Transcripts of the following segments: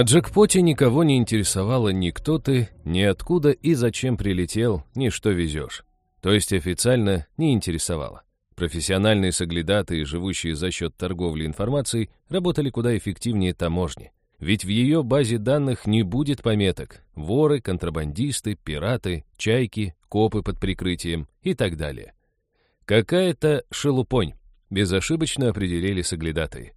На джекпоте никого не интересовало ни кто ты, ни откуда и зачем прилетел, ни что везешь. То есть официально не интересовало. Профессиональные соглядатые, живущие за счет торговли информацией, работали куда эффективнее таможни. Ведь в ее базе данных не будет пометок воры, контрабандисты, пираты, чайки, копы под прикрытием и так далее. Какая-то шелупонь, безошибочно определили соглядатые.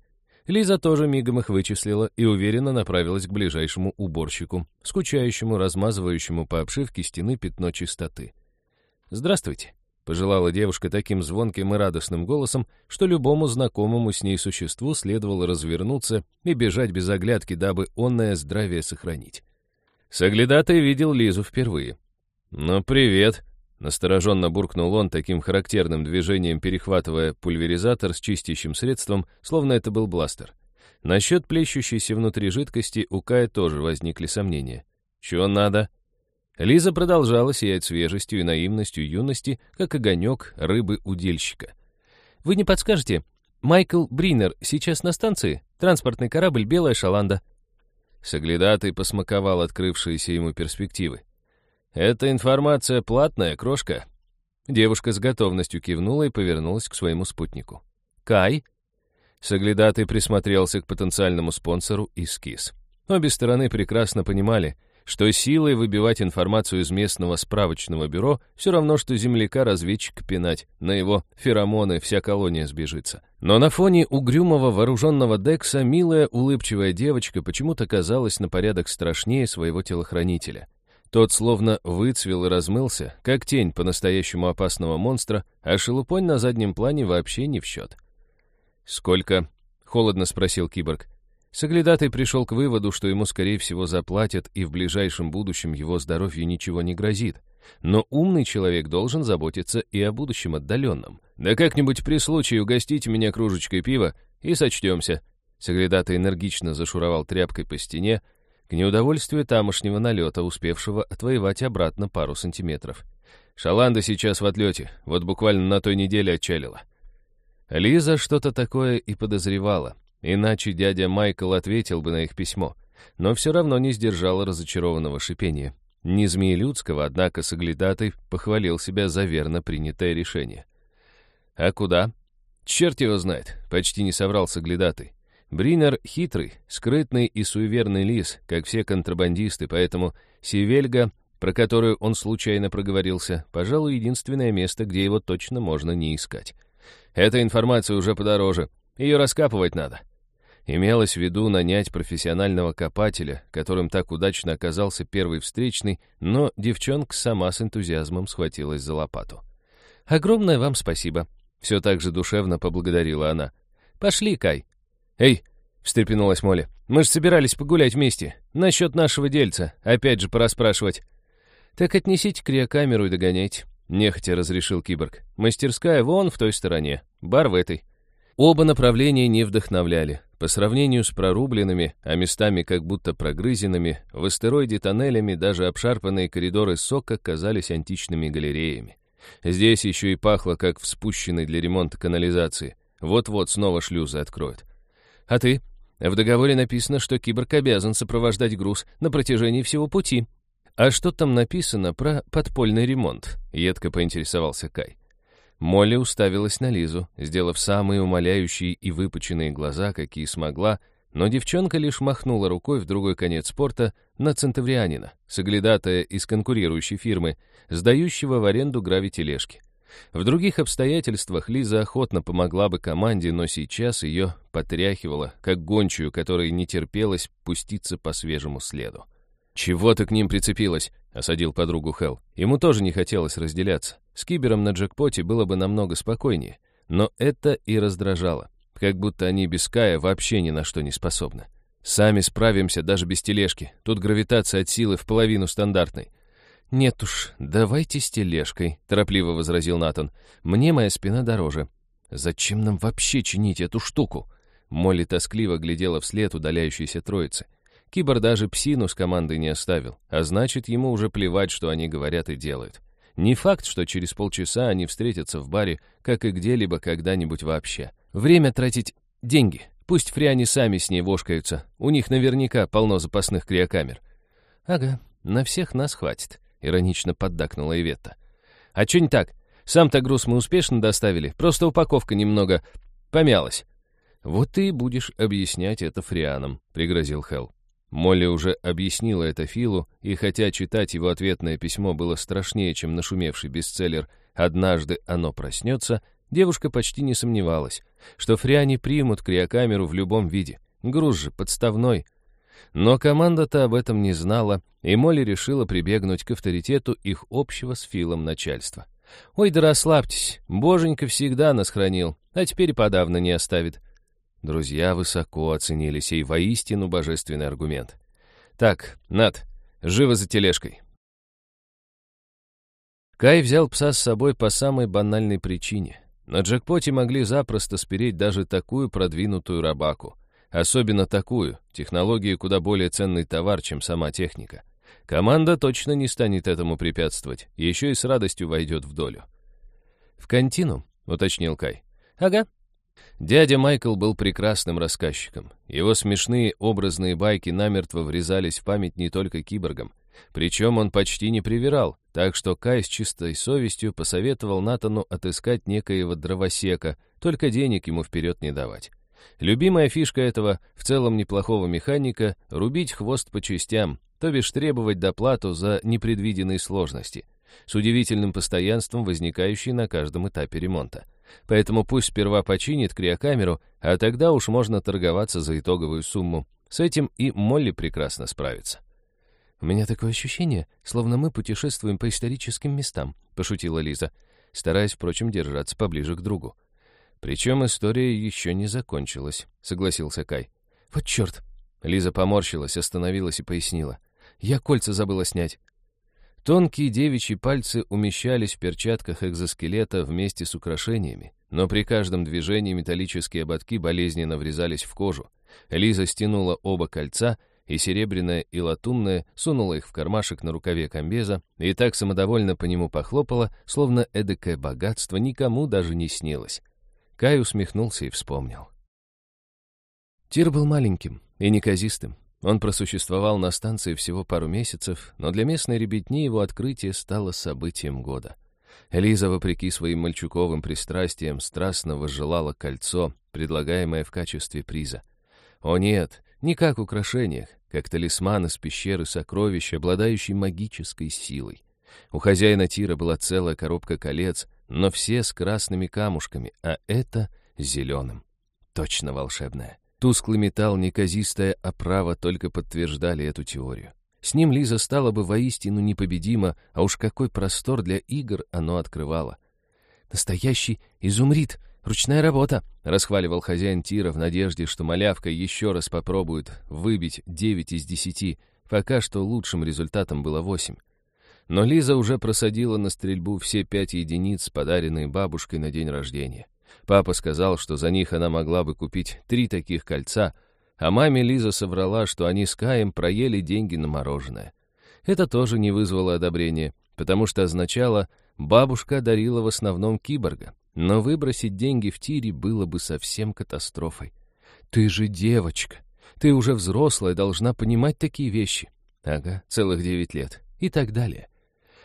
Лиза тоже мигом их вычислила и уверенно направилась к ближайшему уборщику, скучающему, размазывающему по обшивке стены пятно чистоты. «Здравствуйте», — пожелала девушка таким звонким и радостным голосом, что любому знакомому с ней существу следовало развернуться и бежать без оглядки, дабы онное здравие сохранить. Соглядатый видел Лизу впервые. «Ну, привет», Настороженно буркнул он таким характерным движением, перехватывая пульверизатор с чистящим средством, словно это был бластер. Насчет плещущейся внутри жидкости у Кая тоже возникли сомнения. «Чего надо?» Лиза продолжала сиять свежестью и наивностью юности, как огонек рыбы-удильщика. «Вы не подскажете? Майкл Бринер сейчас на станции? Транспортный корабль «Белая шаланда». Соглядатый посмаковал открывшиеся ему перспективы. «Эта информация платная, крошка?» Девушка с готовностью кивнула и повернулась к своему спутнику. «Кай?» Соглядатый присмотрелся к потенциальному спонсору и. Обе стороны прекрасно понимали, что силой выбивать информацию из местного справочного бюро все равно, что земляка-разведчик пинать. На его феромоны вся колония сбежится. Но на фоне угрюмого вооруженного Декса милая улыбчивая девочка почему-то казалась на порядок страшнее своего телохранителя. Тот словно выцвел и размылся, как тень по-настоящему опасного монстра, а шелупонь на заднем плане вообще не в счет. «Сколько?» — холодно спросил киборг. Соглядатый пришел к выводу, что ему, скорее всего, заплатят, и в ближайшем будущем его здоровью ничего не грозит. Но умный человек должен заботиться и о будущем отдаленном. «Да как-нибудь при случае угостите меня кружечкой пива и сочтемся». Соглядатый энергично зашуровал тряпкой по стене, к неудовольствию тамошнего налета, успевшего отвоевать обратно пару сантиметров. Шаланда сейчас в отлете, вот буквально на той неделе отчалила. Лиза что-то такое и подозревала, иначе дядя Майкл ответил бы на их письмо, но все равно не сдержала разочарованного шипения. Не змеелюдского, однако соглядатый похвалил себя за верно принятое решение. «А куда?» «Черт его знает», — почти не соврал соглядатый. Бринер хитрый, скрытный и суеверный лис, как все контрабандисты, поэтому Сивельга, про которую он случайно проговорился, пожалуй, единственное место, где его точно можно не искать. Эта информация уже подороже, ее раскапывать надо. Имелось в виду нанять профессионального копателя, которым так удачно оказался первый встречный, но девчонка сама с энтузиазмом схватилась за лопату. «Огромное вам спасибо», — все так же душевно поблагодарила она. «Пошли, Кай, «Эй!» — встрепенулась Молли. «Мы же собирались погулять вместе. Насчет нашего дельца. Опять же пораспрашивать». «Так отнесите криокамеру и догоняйте», — нехотя разрешил киборг. «Мастерская вон в той стороне, бар в этой». Оба направления не вдохновляли. По сравнению с прорубленными, а местами как будто прогрызенными, в астероиде тоннелями даже обшарпанные коридоры сока казались античными галереями. Здесь еще и пахло, как в спущенной для ремонта канализации. Вот-вот снова шлюзы откроют. А ты? В договоре написано, что киборг обязан сопровождать груз на протяжении всего пути. А что там написано про подпольный ремонт? Едко поинтересовался Кай. Молли уставилась на Лизу, сделав самые умоляющие и выпученные глаза, какие смогла, но девчонка лишь махнула рукой в другой конец спорта на центаврианина, соглядатая из конкурирующей фирмы, сдающего в аренду гравитележки. В других обстоятельствах Лиза охотно помогла бы команде, но сейчас ее потряхивало, как гончую, которой не терпелось пуститься по свежему следу. «Чего ты к ним прицепилась?» — осадил подругу Хелл. Ему тоже не хотелось разделяться. С Кибером на джекпоте было бы намного спокойнее. Но это и раздражало. Как будто они без Кая вообще ни на что не способны. «Сами справимся даже без тележки. Тут гравитация от силы в половину стандартной. «Нет уж, давайте с тележкой», — торопливо возразил Натан. «Мне моя спина дороже». «Зачем нам вообще чинить эту штуку?» Молли тоскливо глядела вслед удаляющейся троицы. Кибор даже псину с командой не оставил, а значит, ему уже плевать, что они говорят и делают. Не факт, что через полчаса они встретятся в баре, как и где-либо когда-нибудь вообще. Время тратить деньги. Пусть фряне сами с ней вошкаются. У них наверняка полно запасных криокамер. Ага, на всех нас хватит, иронично поддакнула Иветта. А чё не так? Сам-то груз мы успешно доставили, просто упаковка немного помялась. Вот ты и будешь объяснять это фрианам, пригрозил Хелл. Молли уже объяснила это Филу, и хотя читать его ответное письмо было страшнее, чем нашумевший бестселлер «Однажды оно проснется», девушка почти не сомневалась, что фриане примут криокамеру в любом виде. Груз же подставной. Но команда-то об этом не знала, и Молли решила прибегнуть к авторитету их общего с Филом начальства. «Ой, да расслабьтесь, боженька всегда нас хранил, а теперь подавно не оставит». Друзья высоко оценили сей воистину божественный аргумент. «Так, Над, живо за тележкой». Кай взял пса с собой по самой банальной причине. На джекпоте могли запросто спереть даже такую продвинутую рабаку. Особенно такую, технологии куда более ценный товар, чем сама техника. Команда точно не станет этому препятствовать, еще и с радостью войдет в долю. «В контину?» — уточнил Кай. «Ага». Дядя Майкл был прекрасным рассказчиком. Его смешные образные байки намертво врезались в память не только киборгам. Причем он почти не привирал, так что Кай с чистой совестью посоветовал Натану отыскать некоего дровосека, только денег ему вперед не давать. Любимая фишка этого, в целом неплохого механика, рубить хвост по частям, то бишь требовать доплату за непредвиденные сложности, с удивительным постоянством, возникающей на каждом этапе ремонта. Поэтому пусть сперва починит криокамеру, а тогда уж можно торговаться за итоговую сумму. С этим и Молли прекрасно справится. «У меня такое ощущение, словно мы путешествуем по историческим местам», — пошутила Лиза, стараясь, впрочем, держаться поближе к другу. «Причем история еще не закончилась», — согласился Кай. «Вот черт!» Лиза поморщилась, остановилась и пояснила. «Я кольца забыла снять». Тонкие девичьи пальцы умещались в перчатках экзоскелета вместе с украшениями, но при каждом движении металлические ободки болезненно врезались в кожу. Лиза стянула оба кольца, и серебряное, и латунное сунула их в кармашек на рукаве комбеза и так самодовольно по нему похлопала, словно эдакое богатство никому даже не снилось. Кай усмехнулся и вспомнил. Тир был маленьким и неказистым. Он просуществовал на станции всего пару месяцев, но для местной ребятни его открытие стало событием года. Лиза, вопреки своим мальчуковым пристрастиям, страстно возжелала кольцо, предлагаемое в качестве приза. О нет, не как украшениях, как талисман из пещеры сокровищ, обладающий магической силой. У хозяина тира была целая коробка колец, но все с красными камушками, а это зеленым. Точно волшебное. Тусклый металл, неказистая оправа только подтверждали эту теорию. С ним Лиза стала бы воистину непобедима, а уж какой простор для игр оно открывало. «Настоящий изумрит! Ручная работа!» — расхваливал хозяин тира в надежде, что малявка еще раз попробует выбить девять из десяти, пока что лучшим результатом было восемь. Но Лиза уже просадила на стрельбу все пять единиц, подаренные бабушкой на день рождения. Папа сказал, что за них она могла бы купить три таких кольца, а маме Лиза соврала, что они с Каем проели деньги на мороженое. Это тоже не вызвало одобрения, потому что означало, бабушка дарила в основном киборга, но выбросить деньги в тире было бы совсем катастрофой. «Ты же девочка! Ты уже взрослая, должна понимать такие вещи!» «Ага, целых девять лет» и так далее.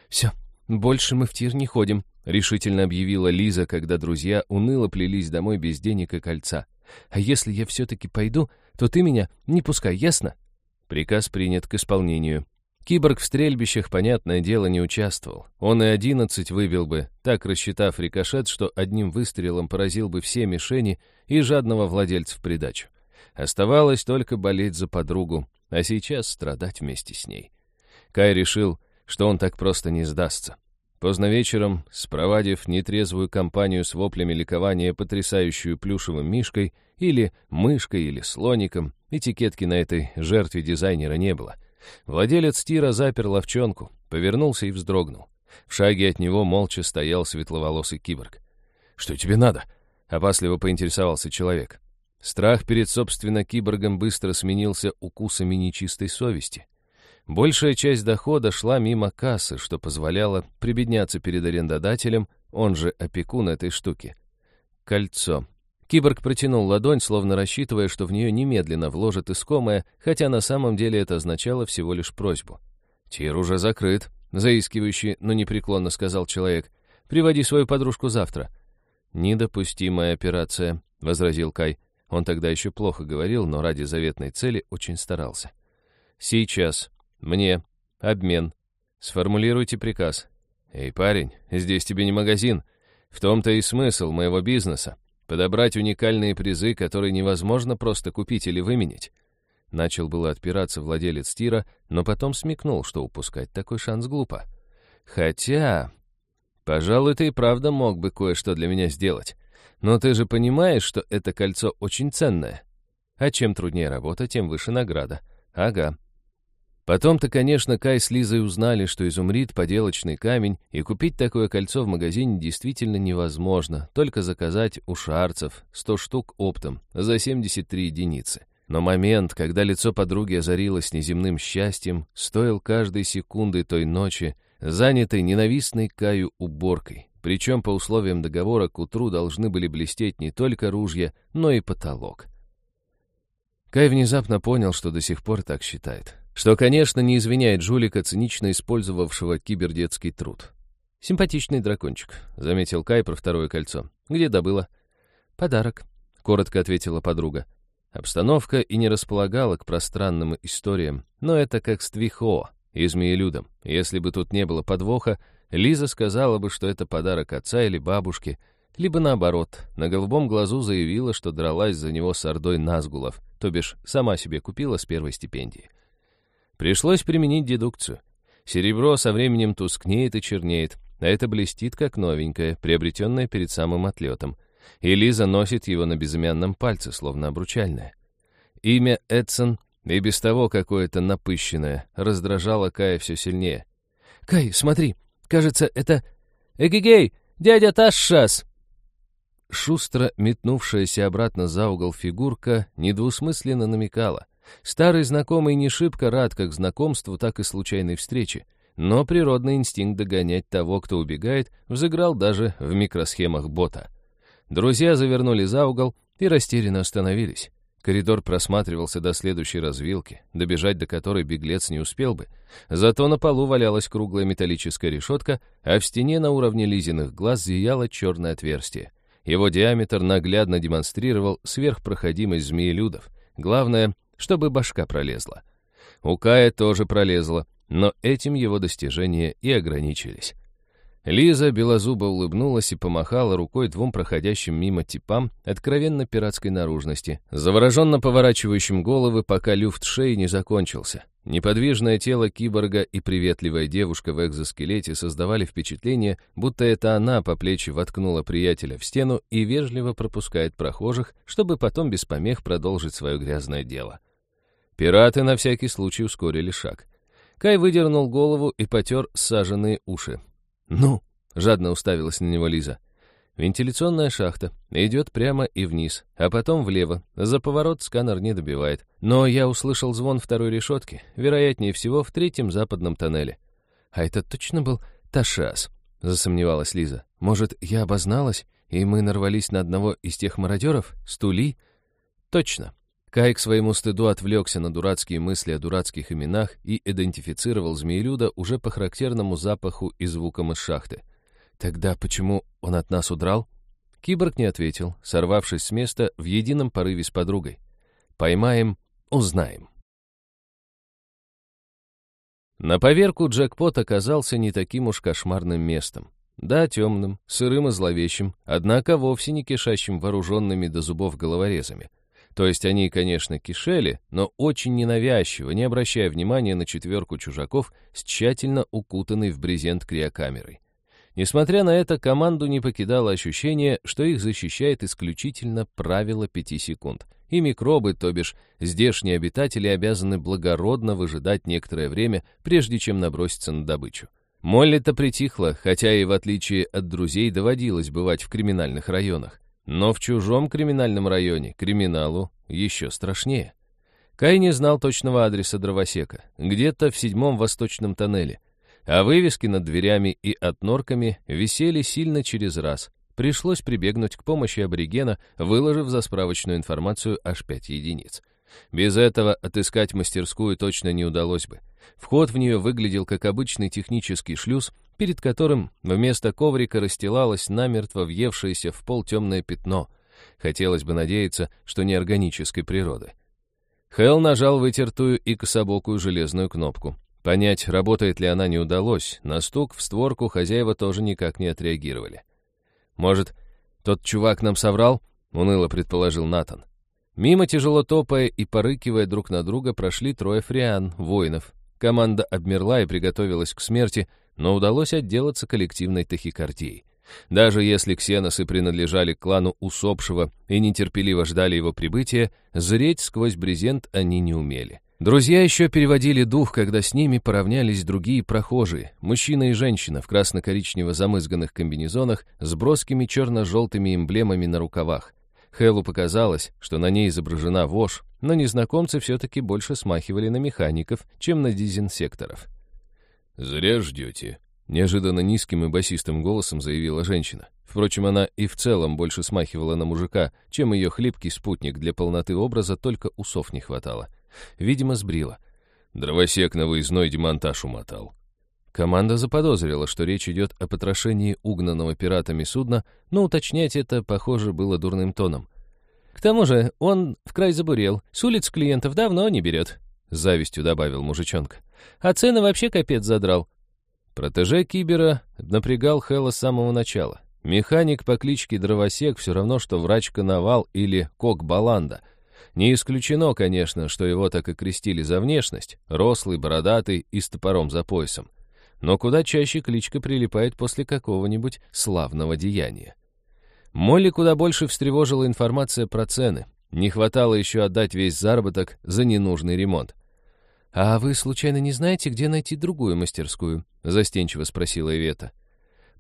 «Все, больше мы в тир не ходим», — решительно объявила Лиза, когда друзья уныло плелись домой без денег и кольца. «А если я все-таки пойду, то ты меня не пускай, ясно?» Приказ принят к исполнению. Киборг в стрельбищах, понятное дело, не участвовал. Он и одиннадцать выбил бы, так рассчитав рикошет, что одним выстрелом поразил бы все мишени и жадного владельца в придачу. Оставалось только болеть за подругу, а сейчас страдать вместе с ней. Кай решил, что он так просто не сдастся. Поздно вечером, спровадив нетрезвую компанию с воплями ликования, потрясающую плюшевым мишкой, или мышкой, или слоником, этикетки на этой жертве дизайнера не было. Владелец тира запер ловчонку, повернулся и вздрогнул. В шаге от него молча стоял светловолосый киборг. «Что тебе надо?» — опасливо поинтересовался человек. Страх перед, собственно, киборгом быстро сменился укусами нечистой совести — Большая часть дохода шла мимо кассы, что позволяло прибедняться перед арендодателем, он же опекун этой штуки. Кольцо. Киборг протянул ладонь, словно рассчитывая, что в нее немедленно вложат искомое, хотя на самом деле это означало всего лишь просьбу. «Тир уже закрыт», — заискивающий, но непреклонно сказал человек. «Приводи свою подружку завтра». «Недопустимая операция», — возразил Кай. Он тогда еще плохо говорил, но ради заветной цели очень старался. «Сейчас. Мне. Обмен. Сформулируйте приказ. Эй, парень, здесь тебе не магазин. В том-то и смысл моего бизнеса. Подобрать уникальные призы, которые невозможно просто купить или выменить. Начал было отпираться владелец тира, но потом смекнул, что упускать такой шанс глупо. Хотя... Пожалуй, ты и правда мог бы кое-что для меня сделать. Но ты же понимаешь, что это кольцо очень ценное. А чем труднее работа, тем выше награда. Ага. Потом-то, конечно, Кай с Лизой узнали, что изумрит — поделочный камень, и купить такое кольцо в магазине действительно невозможно, только заказать у шарцев 100 штук оптом за 73 единицы. Но момент, когда лицо подруги озарилось неземным счастьем, стоил каждой секунды той ночи, занятой ненавистной Каю уборкой. Причем по условиям договора к утру должны были блестеть не только ружья, но и потолок. Кай внезапно понял, что до сих пор так считает. Что, конечно, не извиняет жулика, цинично использовавшего кибердетский труд. «Симпатичный дракончик», — заметил Кай про второе кольцо. «Где добыла?» «Подарок», — коротко ответила подруга. Обстановка и не располагала к пространным историям, но это как с Твихо и Змеелюдом. Если бы тут не было подвоха, Лиза сказала бы, что это подарок отца или бабушки, либо наоборот, на голубом глазу заявила, что дралась за него с ордой Назгулов, то бишь сама себе купила с первой стипендии. Пришлось применить дедукцию. Серебро со временем тускнеет и чернеет, а это блестит как новенькое, приобретенное перед самым отлетом. И Лиза носит его на безымянном пальце, словно обручальное. Имя Эдсон, и без того какое-то напыщенное, раздражало Кая все сильнее. «Кай, смотри, кажется, это... Эгегей, дядя Ташас!» Шустро метнувшаяся обратно за угол фигурка недвусмысленно намекала. Старый знакомый не шибко рад как знакомству, так и случайной встрече, но природный инстинкт догонять того, кто убегает, взыграл даже в микросхемах бота. Друзья завернули за угол и растерянно остановились. Коридор просматривался до следующей развилки, добежать до которой беглец не успел бы. Зато на полу валялась круглая металлическая решетка, а в стене на уровне Лизиных глаз зияло черное отверстие. Его диаметр наглядно демонстрировал сверхпроходимость змеелюдов. Главное, чтобы башка пролезла. У Кая тоже пролезла, но этим его достижения и ограничились. Лиза белозубо улыбнулась и помахала рукой двум проходящим мимо типам откровенно пиратской наружности, завороженно поворачивающим головы, пока люфт шеи не закончился. Неподвижное тело киборга и приветливая девушка в экзоскелете создавали впечатление, будто это она по плечи воткнула приятеля в стену и вежливо пропускает прохожих, чтобы потом без помех продолжить свое грязное дело. Пираты на всякий случай ускорили шаг. Кай выдернул голову и потер саженные уши. «Ну?» — жадно уставилась на него Лиза. Вентиляционная шахта. Идет прямо и вниз, а потом влево. За поворот сканер не добивает. Но я услышал звон второй решетки, вероятнее всего, в третьем западном тоннеле. «А это точно был Ташас?» — засомневалась Лиза. «Может, я обозналась, и мы нарвались на одного из тех мародеров? Стули?» «Точно. Кай к своему стыду отвлекся на дурацкие мысли о дурацких именах и идентифицировал змеелюда уже по характерному запаху и звукам из шахты. «Тогда почему он от нас удрал?» Киборг не ответил, сорвавшись с места в едином порыве с подругой. «Поймаем, узнаем». На поверку джекпот оказался не таким уж кошмарным местом. Да, темным, сырым и зловещим, однако вовсе не кишащим вооруженными до зубов головорезами. То есть они, конечно, кишели, но очень ненавязчиво, не обращая внимания на четверку чужаков с тщательно укутанной в брезент криокамерой. Несмотря на это, команду не покидало ощущение, что их защищает исключительно правило пяти секунд. И микробы, то бишь здешние обитатели, обязаны благородно выжидать некоторое время, прежде чем наброситься на добычу. Молли-то притихла, хотя и в отличие от друзей доводилось бывать в криминальных районах. Но в чужом криминальном районе криминалу еще страшнее. Кай не знал точного адреса дровосека, где-то в седьмом восточном тоннеле, а вывески над дверями и отнорками висели сильно через раз. пришлось прибегнуть к помощи аборигена, выложив за справочную информацию аж 5 единиц. Без этого отыскать мастерскую точно не удалось бы. Вход в нее выглядел как обычный технический шлюз, перед которым вместо коврика расстилалось намертво въевшееся в пол темное пятно. Хотелось бы надеяться, что не органической природы. Хелл нажал вытертую и кособокую железную кнопку. Понять, работает ли она, не удалось. На стук в створку хозяева тоже никак не отреагировали. «Может, тот чувак нам соврал?» — уныло предположил Натан. Мимо, тяжело топая и порыкивая друг на друга, прошли трое фриан, воинов. Команда обмерла и приготовилась к смерти, но удалось отделаться коллективной тахикардией. Даже если ксеносы принадлежали к клану усопшего и нетерпеливо ждали его прибытия, зреть сквозь брезент они не умели. Друзья еще переводили дух, когда с ними поравнялись другие прохожие, мужчина и женщина в красно-коричнево замызганных комбинезонах с броскими черно-желтыми эмблемами на рукавах. Хэллу показалось, что на ней изображена вошь, но незнакомцы все-таки больше смахивали на механиков, чем на дезинсекторов. «Зря ждете», — неожиданно низким и басистым голосом заявила женщина. Впрочем, она и в целом больше смахивала на мужика, чем ее хлипкий спутник для полноты образа, только усов не хватало. Видимо, сбрила. Дровосек на выездной демонтаж умотал. Команда заподозрила, что речь идет о потрошении угнанного пиратами судна, но уточнять это, похоже, было дурным тоном. «К тому же он в край забурел, с улиц клиентов давно не берет», — завистью добавил мужичонка. «А цены вообще капец задрал». Протеже Кибера напрягал Хэлла с самого начала. Механик по кличке Дровосек все равно, что врач-коновал или кок-баланда — не исключено, конечно, что его так и крестили за внешность, рослый, бородатый и с топором за поясом. Но куда чаще кличка прилипает после какого-нибудь славного деяния. Молли куда больше встревожила информация про цены. Не хватало еще отдать весь заработок за ненужный ремонт. «А вы, случайно, не знаете, где найти другую мастерскую?» — застенчиво спросила Ивета.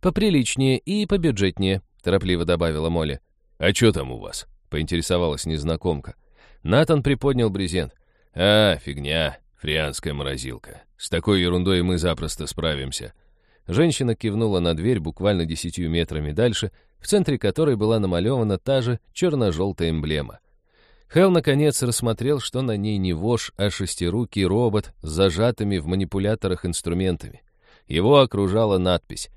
«Поприличнее и побюджетнее», — торопливо добавила Молли. «А что там у вас?» — поинтересовалась незнакомка. Натан приподнял брезент. «А, фигня, фрианская морозилка. С такой ерундой мы запросто справимся». Женщина кивнула на дверь буквально десятью метрами дальше, в центре которой была намалевана та же черно-желтая эмблема. Хелл, наконец, рассмотрел, что на ней не вож, а шестирукий робот с зажатыми в манипуляторах инструментами. Его окружала надпись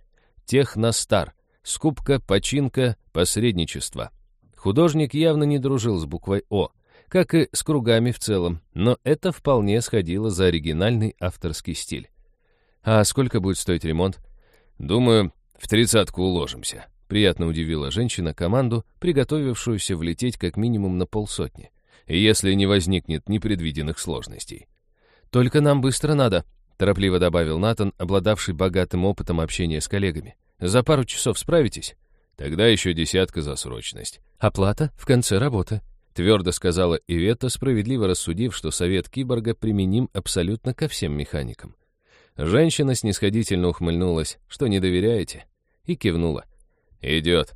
«Техностар. Скупка, починка, посредничество». Художник явно не дружил с буквой «О», как и с кругами в целом, но это вполне сходило за оригинальный авторский стиль. «А сколько будет стоить ремонт?» «Думаю, в тридцатку уложимся», — приятно удивила женщина команду, приготовившуюся влететь как минимум на полсотни, если не возникнет непредвиденных сложностей. «Только нам быстро надо», — торопливо добавил Натан, обладавший богатым опытом общения с коллегами. «За пару часов справитесь?» «Тогда еще десятка за срочность». «Оплата в конце работы», Твердо сказала Ивета, справедливо рассудив, что совет киборга применим абсолютно ко всем механикам. Женщина снисходительно ухмыльнулась, что не доверяете, и кивнула. «Идет».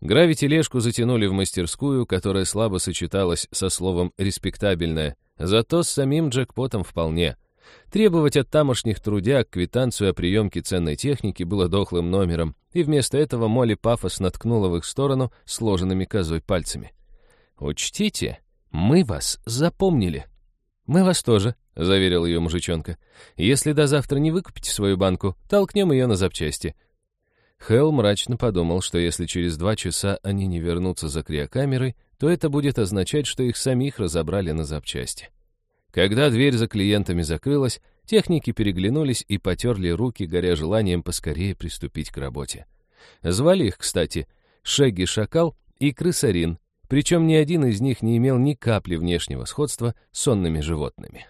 Гравитележку затянули в мастерскую, которая слабо сочеталась со словом «респектабельная», зато с самим джекпотом вполне. Требовать от тамошних трудяг квитанцию о приемке ценной техники было дохлым номером, и вместо этого Молли пафос наткнула в их сторону сложенными козой пальцами. «Учтите, мы вас запомнили». «Мы вас тоже», — заверил ее мужичонка. «Если до завтра не выкупите свою банку, толкнем ее на запчасти». Хелл мрачно подумал, что если через два часа они не вернутся за криокамерой, то это будет означать, что их самих разобрали на запчасти. Когда дверь за клиентами закрылась, техники переглянулись и потерли руки, горя желанием поскорее приступить к работе. Звали их, кстати, Шегги Шакал и Крысарин, причем ни один из них не имел ни капли внешнего сходства с сонными животными.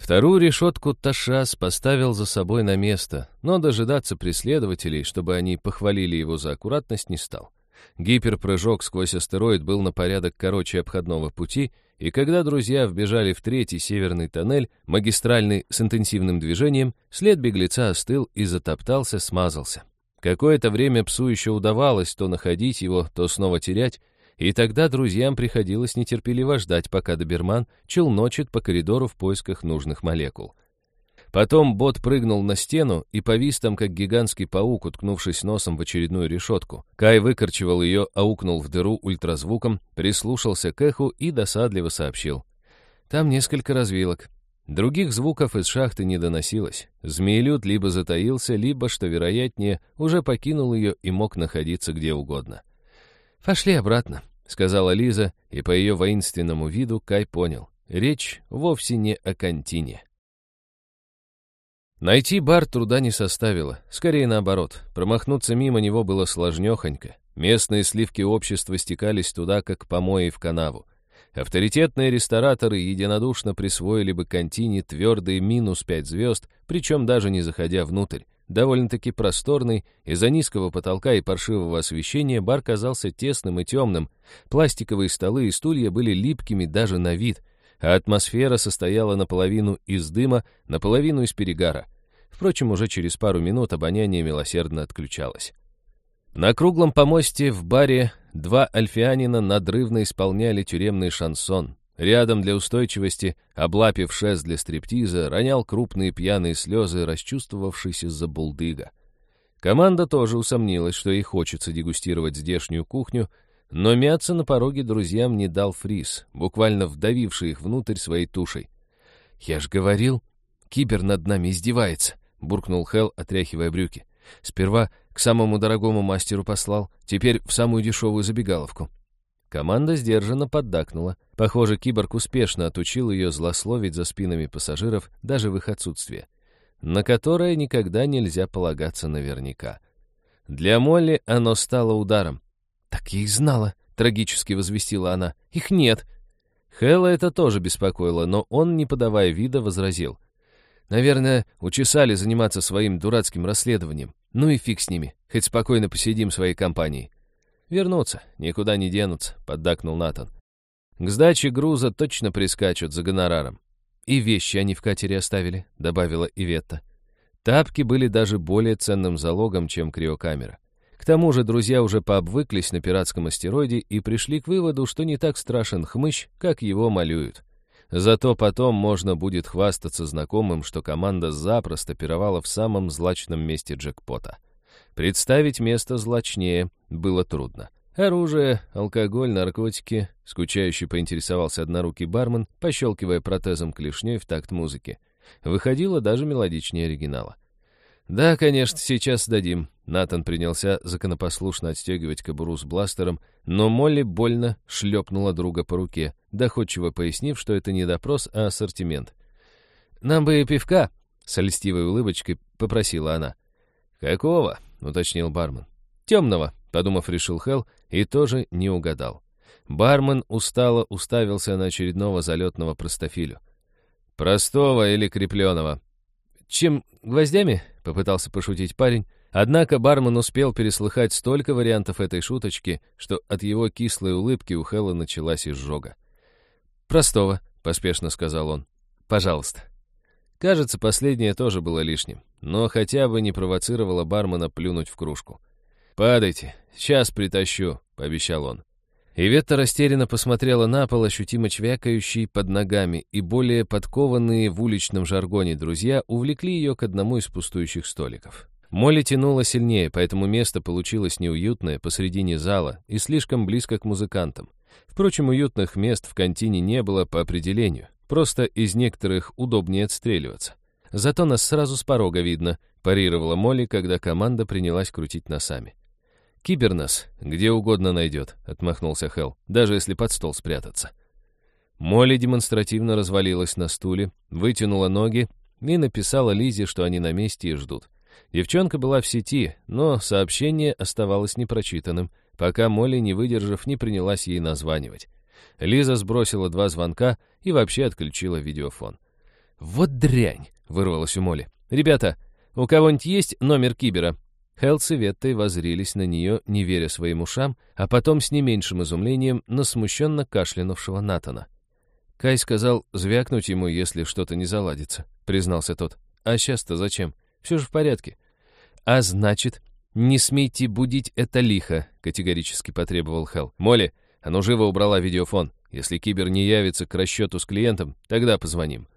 Вторую решетку Ташас поставил за собой на место, но дожидаться преследователей, чтобы они похвалили его за аккуратность, не стал. Гиперпрыжок сквозь астероид был на порядок короче обходного пути, и когда друзья вбежали в третий северный тоннель, магистральный с интенсивным движением, след беглеца остыл и затоптался, смазался. Какое-то время псу еще удавалось то находить его, то снова терять, и тогда друзьям приходилось нетерпеливо ждать, пока доберман челночит по коридору в поисках нужных молекул. Потом бот прыгнул на стену и повис там, как гигантский паук, уткнувшись носом в очередную решетку. Кай выкорчевал ее, аукнул в дыру ультразвуком, прислушался к эху и досадливо сообщил. Там несколько развилок. Других звуков из шахты не доносилось. Змеелюд либо затаился, либо, что вероятнее, уже покинул ее и мог находиться где угодно. «Пошли обратно», — сказала Лиза, и по ее воинственному виду Кай понял. Речь вовсе не о контине. Найти бар труда не составило, скорее наоборот. Промахнуться мимо него было сложнёхонько. Местные сливки общества стекались туда, как помои в канаву. Авторитетные рестораторы единодушно присвоили бы контине твердые минус пять звезд, причем даже не заходя внутрь. Довольно-таки просторный, из-за низкого потолка и паршивого освещения бар казался тесным и темным, пластиковые столы и стулья были липкими даже на вид, а атмосфера состояла наполовину из дыма, наполовину из перегара. Впрочем, уже через пару минут обоняние милосердно отключалось. На круглом помосте в баре два альфианина надрывно исполняли тюремный шансон. Рядом для устойчивости, облапив шест для стриптиза, ронял крупные пьяные слезы, расчувствовавшийся за булдыга. Команда тоже усомнилась, что ей хочется дегустировать здешнюю кухню, но мяться на пороге друзьям не дал фриз, буквально вдавивший их внутрь своей тушей. «Я ж говорил, кибер над нами издевается», — буркнул Хелл, отряхивая брюки. Сперва к самому дорогому мастеру послал, теперь в самую дешевую забегаловку. Команда сдержанно поддакнула. Похоже, киборг успешно отучил ее злословить за спинами пассажиров даже в их отсутствие, на которое никогда нельзя полагаться наверняка. Для Молли оно стало ударом. «Так я и знала», — трагически возвестила она. «Их нет». Хэлла это тоже беспокоило, но он, не подавая вида, возразил — Наверное, учесали заниматься своим дурацким расследованием. Ну и фиг с ними, хоть спокойно посидим в своей компании. Вернуться, никуда не денутся, поддакнул Натан. К сдаче груза точно прискачут за гонораром. И вещи они в катере оставили, добавила Иветта. Тапки были даже более ценным залогом, чем криокамера. К тому же друзья уже пообвыклись на пиратском астероиде и пришли к выводу, что не так страшен хмыщ, как его малюют. Зато потом можно будет хвастаться знакомым, что команда запросто пировала в самом злачном месте джекпота. Представить место злачнее было трудно. Оружие, алкоголь, наркотики, скучающий поинтересовался однорукий бармен, пощелкивая протезом клешней в такт музыки. Выходило даже мелодичнее оригинала. «Да, конечно, сейчас сдадим». Натан принялся законопослушно отстегивать кобуру с бластером, но Молли больно шлепнула друга по руке, доходчиво пояснив, что это не допрос, а ассортимент. «Нам бы и пивка», — с льстивой улыбочкой попросила она. «Какого?» — уточнил бармен. «Темного», — подумав, решил Хелл, и тоже не угадал. Бармен устало уставился на очередного залетного простофилю. «Простого или крепленого?» «Чем гвоздями?» — попытался пошутить парень. Однако бармен успел переслыхать столько вариантов этой шуточки, что от его кислой улыбки у Хэлла началась изжога. «Простого», — поспешно сказал он. «Пожалуйста». Кажется, последнее тоже было лишним, но хотя бы не провоцировало бармена плюнуть в кружку. «Падайте, сейчас притащу», — пообещал он. Иветта растерянно посмотрела на пол, ощутимо чвякающий под ногами, и более подкованные в уличном жаргоне друзья увлекли ее к одному из пустующих столиков. Молли тянула сильнее, поэтому место получилось неуютное посредине зала и слишком близко к музыкантам. Впрочем, уютных мест в контине не было по определению, просто из некоторых удобнее отстреливаться. Зато нас сразу с порога видно, парировала Молли, когда команда принялась крутить носами. «Кибер нас где угодно найдет», — отмахнулся Хелл, «даже если под стол спрятаться». Молли демонстративно развалилась на стуле, вытянула ноги и написала Лизе, что они на месте и ждут. Девчонка была в сети, но сообщение оставалось непрочитанным, пока Молли, не выдержав, не принялась ей названивать. Лиза сбросила два звонка и вообще отключила видеофон. «Вот дрянь!» — вырвалась у Молли. «Ребята, у кого-нибудь есть номер кибера?» Хелс и Веттой возрились на нее, не веря своим ушам, а потом с не меньшим изумлением на смущенно кашлянувшего Натана. Кай сказал звякнуть ему, если что-то не заладится, признался тот. А сейчас-то зачем? Все же в порядке. А значит, не смейте будить это лихо, категорически потребовал Хел. Молли, ну живо убрала видеофон. Если кибер не явится к расчету с клиентом, тогда позвоним.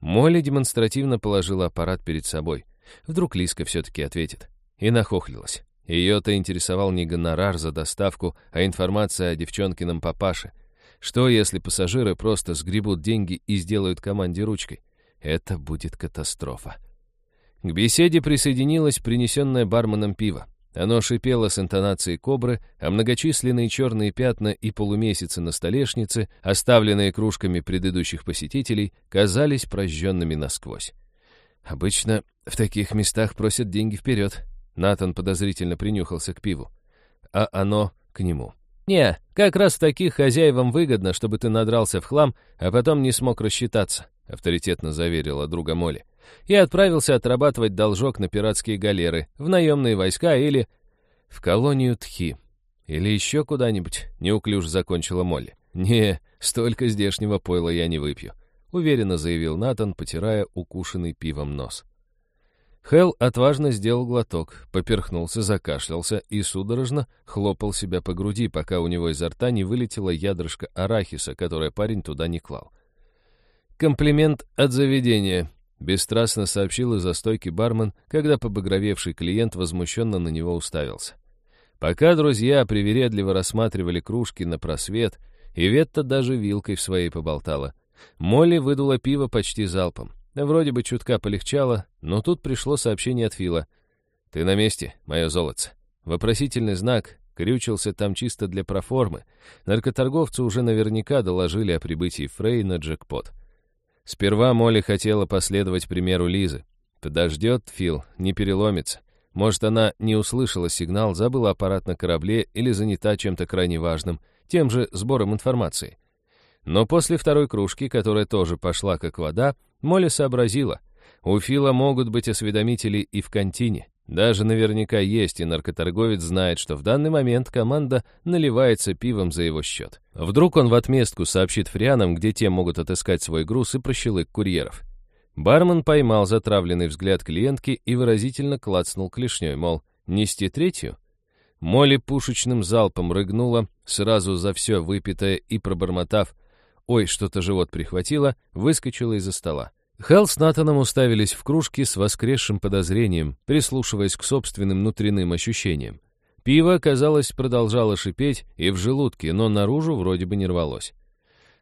Молли демонстративно положила аппарат перед собой. Вдруг Лиска все-таки ответит. И нахохлилась. Ее-то интересовал не гонорар за доставку, а информация о девчонкином папаше. Что, если пассажиры просто сгребут деньги и сделают команде ручкой? Это будет катастрофа. К беседе присоединилось принесенное барменом пиво. Оно шипело с интонацией кобры, а многочисленные черные пятна и полумесяцы на столешнице, оставленные кружками предыдущих посетителей, казались прожженными насквозь. Обычно в таких местах просят деньги вперед. Натан подозрительно принюхался к пиву. А оно к нему. «Не, как раз таких хозяевам выгодно, чтобы ты надрался в хлам, а потом не смог рассчитаться», авторитетно заверила друга Молли и отправился отрабатывать должок на пиратские галеры, в наемные войска или в колонию Тхи. Или еще куда-нибудь, неуклюж закончила Молли. «Не, столько здешнего пойла я не выпью», — уверенно заявил Натан, потирая укушенный пивом нос. Хелл отважно сделал глоток, поперхнулся, закашлялся и судорожно хлопал себя по груди, пока у него изо рта не вылетело ядрышко арахиса, которое парень туда не клал. «Комплимент от заведения», Бесстрастно сообщил из-за стойки бармен, когда побагровевший клиент возмущенно на него уставился. Пока друзья привередливо рассматривали кружки на просвет, и Ветта даже вилкой в своей поболтала. Молли выдула пиво почти залпом. Вроде бы чутка полегчало, но тут пришло сообщение от Фила. «Ты на месте, мое золотце». Вопросительный знак крючился там чисто для проформы. Наркоторговцы уже наверняка доложили о прибытии Фрей на джекпот. Сперва Молли хотела последовать примеру Лизы. Подождет Фил, не переломится. Может, она не услышала сигнал, забыла аппарат на корабле или занята чем-то крайне важным, тем же сбором информации. Но после второй кружки, которая тоже пошла как вода, Молли сообразила. У Фила могут быть осведомители и в контине. Даже наверняка есть, и наркоторговец знает, что в данный момент команда наливается пивом за его счет. Вдруг он в отместку сообщит фрианам, где те могут отыскать свой груз и прощелык курьеров. Бармен поймал затравленный взгляд клиентки и выразительно клацнул клешней, мол, нести третью? Молли пушечным залпом рыгнула, сразу за все выпитое и пробормотав «Ой, что-то живот прихватило», выскочила из-за стола. Хелл с Натаном уставились в кружки с воскресшим подозрением, прислушиваясь к собственным внутренним ощущениям. Пиво, казалось, продолжало шипеть и в желудке, но наружу вроде бы не рвалось.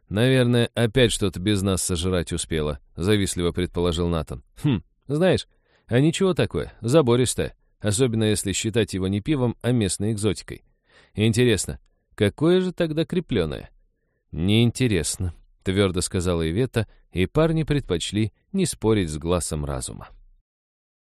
«Наверное, опять что-то без нас сожрать успела», — завистливо предположил Натан. «Хм, знаешь, а ничего такое, забористое, особенно если считать его не пивом, а местной экзотикой. Интересно, какое же тогда крепленое?» «Неинтересно», — твердо сказала Ивета, и парни предпочли не спорить с глазом разума.